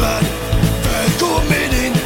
Engelsman Välkommen in